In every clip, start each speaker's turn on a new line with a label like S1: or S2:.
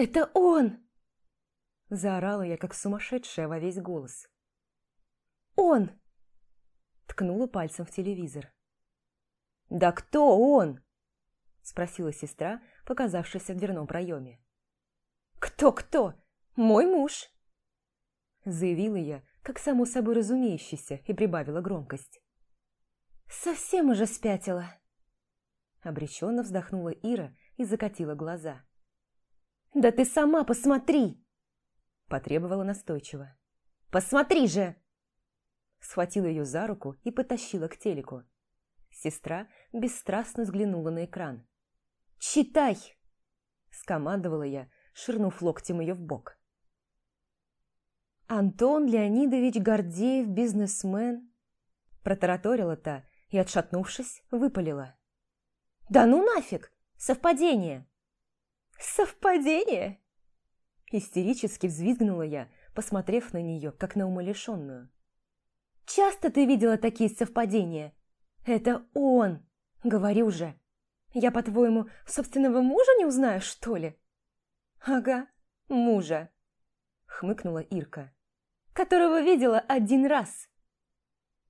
S1: «Это он!» Заорала я, как сумасшедшая во весь голос. «Он!» Ткнула пальцем в телевизор. «Да кто он?» Спросила сестра, показавшаяся в дверном проеме. «Кто-кто? Мой муж!» Заявила я, как само собой разумеющееся, и прибавила громкость. «Совсем уже спятила!» Обреченно вздохнула Ира и закатила глаза. «Да ты сама посмотри!» Потребовала настойчиво. «Посмотри же!» Схватила ее за руку и потащила к телеку. Сестра бесстрастно взглянула на экран. «Читай!» Скомандовала я, ширнув локтем ее в бок. «Антон Леонидович Гордеев, бизнесмен», протараторила та и, отшатнувшись, выпалила. «Да ну нафиг! Совпадение!» «Совпадение?» Истерически взвизгнула я, посмотрев на нее, как на умалишенную. «Часто ты видела такие совпадения? Это он! Говорю же! Я, по-твоему, собственного мужа не узнаю, что ли?» «Ага, мужа», — хмыкнула Ирка. «Которого видела один раз».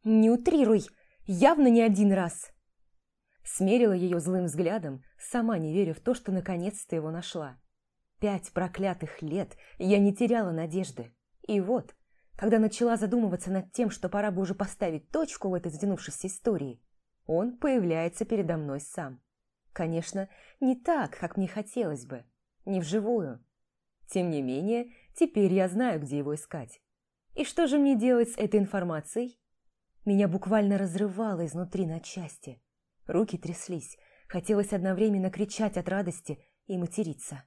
S1: «Не утрируй, явно не один раз». Смерила ее злым взглядом, сама не веря в то, что наконец-то его нашла. Пять проклятых лет я не теряла надежды. И вот, когда начала задумываться над тем, что пора бы уже поставить точку в этой затянувшейся истории, он появляется передо мной сам. Конечно, не так, как мне хотелось бы, не вживую. Тем не менее, теперь я знаю, где его искать. И что же мне делать с этой информацией? Меня буквально разрывало изнутри на части. Руки тряслись, хотелось одновременно кричать от радости и материться.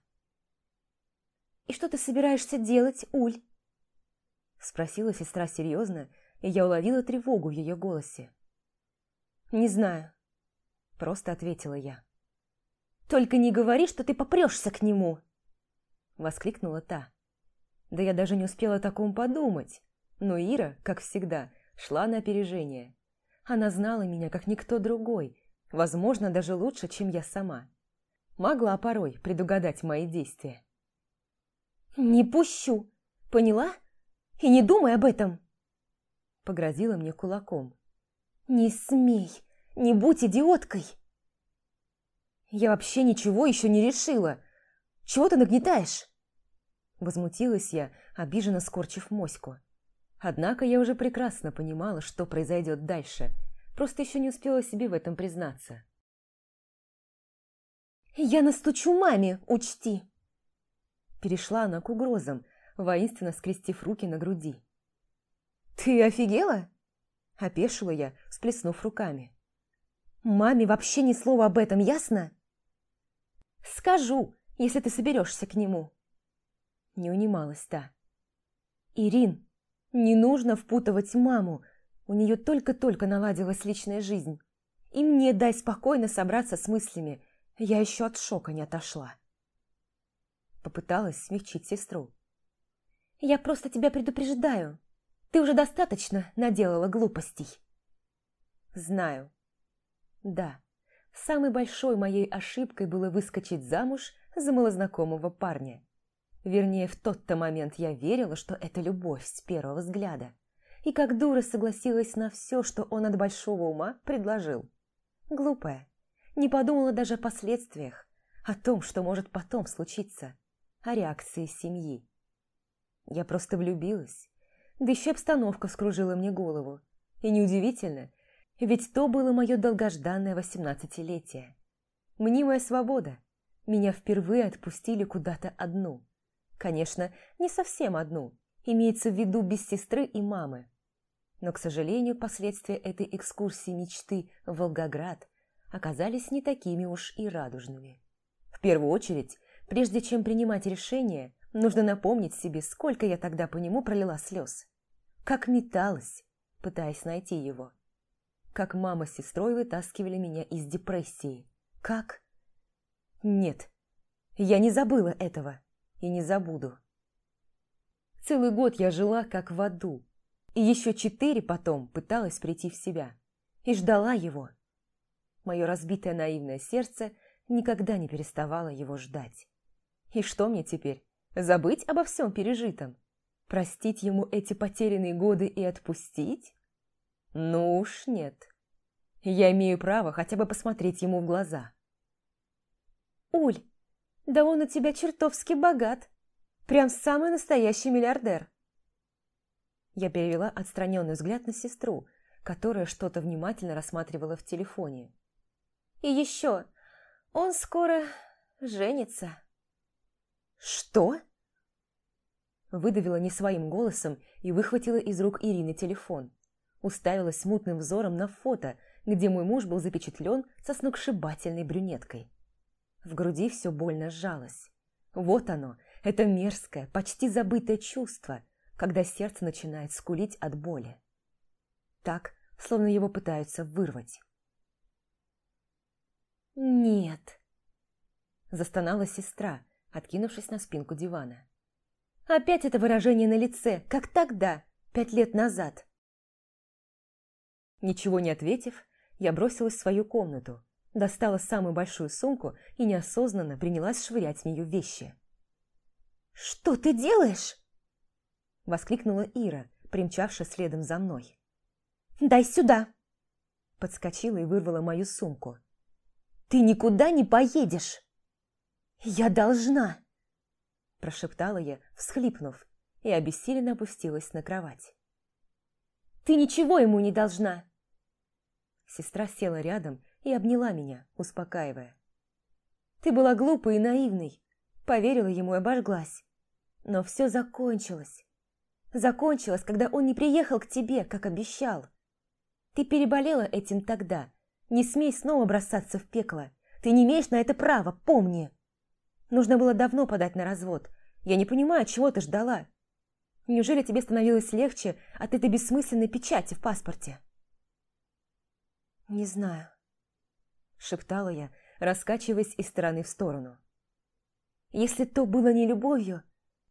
S1: «И что ты собираешься делать, Уль?» Спросила сестра серьезно, и я уловила тревогу в ее голосе. «Не знаю», – просто ответила я. «Только не говори, что ты попрешься к нему!» Воскликнула та. Да я даже не успела о таком подумать. Но Ира, как всегда, шла на опережение. Она знала меня, как никто другой, Возможно, даже лучше, чем я сама. Могла порой предугадать мои действия. «Не пущу! Поняла? И не думай об этом!» Погрозила мне кулаком. «Не смей! Не будь идиоткой!» «Я вообще ничего еще не решила! Чего ты нагнетаешь?» Возмутилась я, обиженно скорчив моську. Однако я уже прекрасно понимала, что произойдет дальше – Просто еще не успела себе в этом признаться. «Я настучу маме, учти!» Перешла она к угрозам, воинственно скрестив руки на груди. «Ты офигела?» – опешила я, сплеснув руками. «Маме вообще ни слова об этом, ясно?» «Скажу, если ты соберешься к нему». Не унималась та. «Ирин, не нужно впутывать маму, у нее только-только наладилась личная жизнь. И мне дай спокойно собраться с мыслями. Я еще от шока не отошла. Попыталась смягчить сестру. «Я просто тебя предупреждаю. Ты уже достаточно наделала глупостей». «Знаю. Да, самой большой моей ошибкой было выскочить замуж за малознакомого парня. Вернее, в тот-то момент я верила, что это любовь с первого взгляда и как дура согласилась на все, что он от большого ума предложил. Глупая. Не подумала даже о последствиях, о том, что может потом случиться, о реакции семьи. Я просто влюбилась, Да еще обстановка вскружила мне голову. И неудивительно, ведь то было мое долгожданное восемнадцатилетие. Мнимая свобода. Меня впервые отпустили куда-то одну. Конечно, не совсем одну, имеется в виду без сестры и мамы. Но, к сожалению, последствия этой экскурсии мечты в Волгоград оказались не такими уж и радужными. В первую очередь, прежде чем принимать решение, нужно напомнить себе, сколько я тогда по нему пролила слез. Как металась, пытаясь найти его. Как мама с сестрой вытаскивали меня из депрессии. Как? Нет, я не забыла этого и не забуду. Целый год я жила как в аду, и еще четыре потом пыталась прийти в себя. И ждала его. Мое разбитое наивное сердце никогда не переставало его ждать. И что мне теперь? Забыть обо всем пережитом? Простить ему эти потерянные годы и отпустить? Ну уж нет. Я имею право хотя бы посмотреть ему в глаза. «Уль, да он у тебя чертовски богат. Прям самый настоящий миллиардер». Я перевела отстраненный взгляд на сестру, которая что-то внимательно рассматривала в телефоне. «И еще, он скоро женится». «Что?» Выдавила не своим голосом и выхватила из рук Ирины телефон. Уставилась смутным взором на фото, где мой муж был запечатлен со сногсшибательной брюнеткой. В груди все больно сжалось. Вот оно, это мерзкое, почти забытое чувство, когда сердце начинает скулить от боли. Так, словно его пытаются вырвать. «Нет», – застонала сестра, откинувшись на спинку дивана. «Опять это выражение на лице, как тогда, пять лет назад». Ничего не ответив, я бросилась в свою комнату, достала самую большую сумку и неосознанно принялась швырять в нее вещи. «Что ты делаешь?» – воскликнула Ира, примчавшая следом за мной. «Дай сюда!» Подскочила и вырвала мою сумку. «Ты никуда не поедешь!» «Я должна!» Прошептала я, всхлипнув, и обессиленно опустилась на кровать. «Ты ничего ему не должна!» Сестра села рядом и обняла меня, успокаивая. «Ты была глупой и наивной, поверила ему и обожглась. Но все закончилось. Закончилось, когда он не приехал к тебе, как обещал. Ты переболела этим тогда. Не смей снова бросаться в пекло. Ты не имеешь на это права, помни. Нужно было давно подать на развод. Я не понимаю, чего ты ждала. Неужели тебе становилось легче от этой бессмысленной печати в паспорте? Не знаю, шептала я, раскачиваясь из стороны в сторону. Если то было не любовью,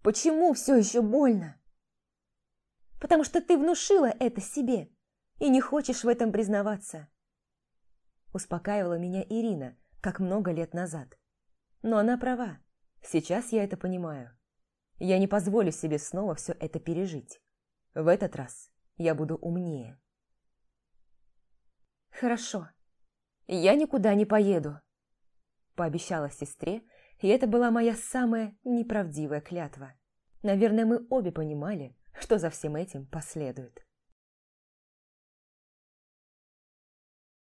S1: почему все еще больно? Потому что ты внушила это себе и не хочешь в этом признаваться. Успокаивала меня Ирина, как много лет назад. Но она права. Сейчас я это понимаю. Я не позволю себе снова все это пережить. В этот раз я буду умнее. Хорошо. Я никуда не поеду. Пообещала сестре, и это была моя самая неправдивая клятва. Наверное, мы обе понимали, что за всем этим последует.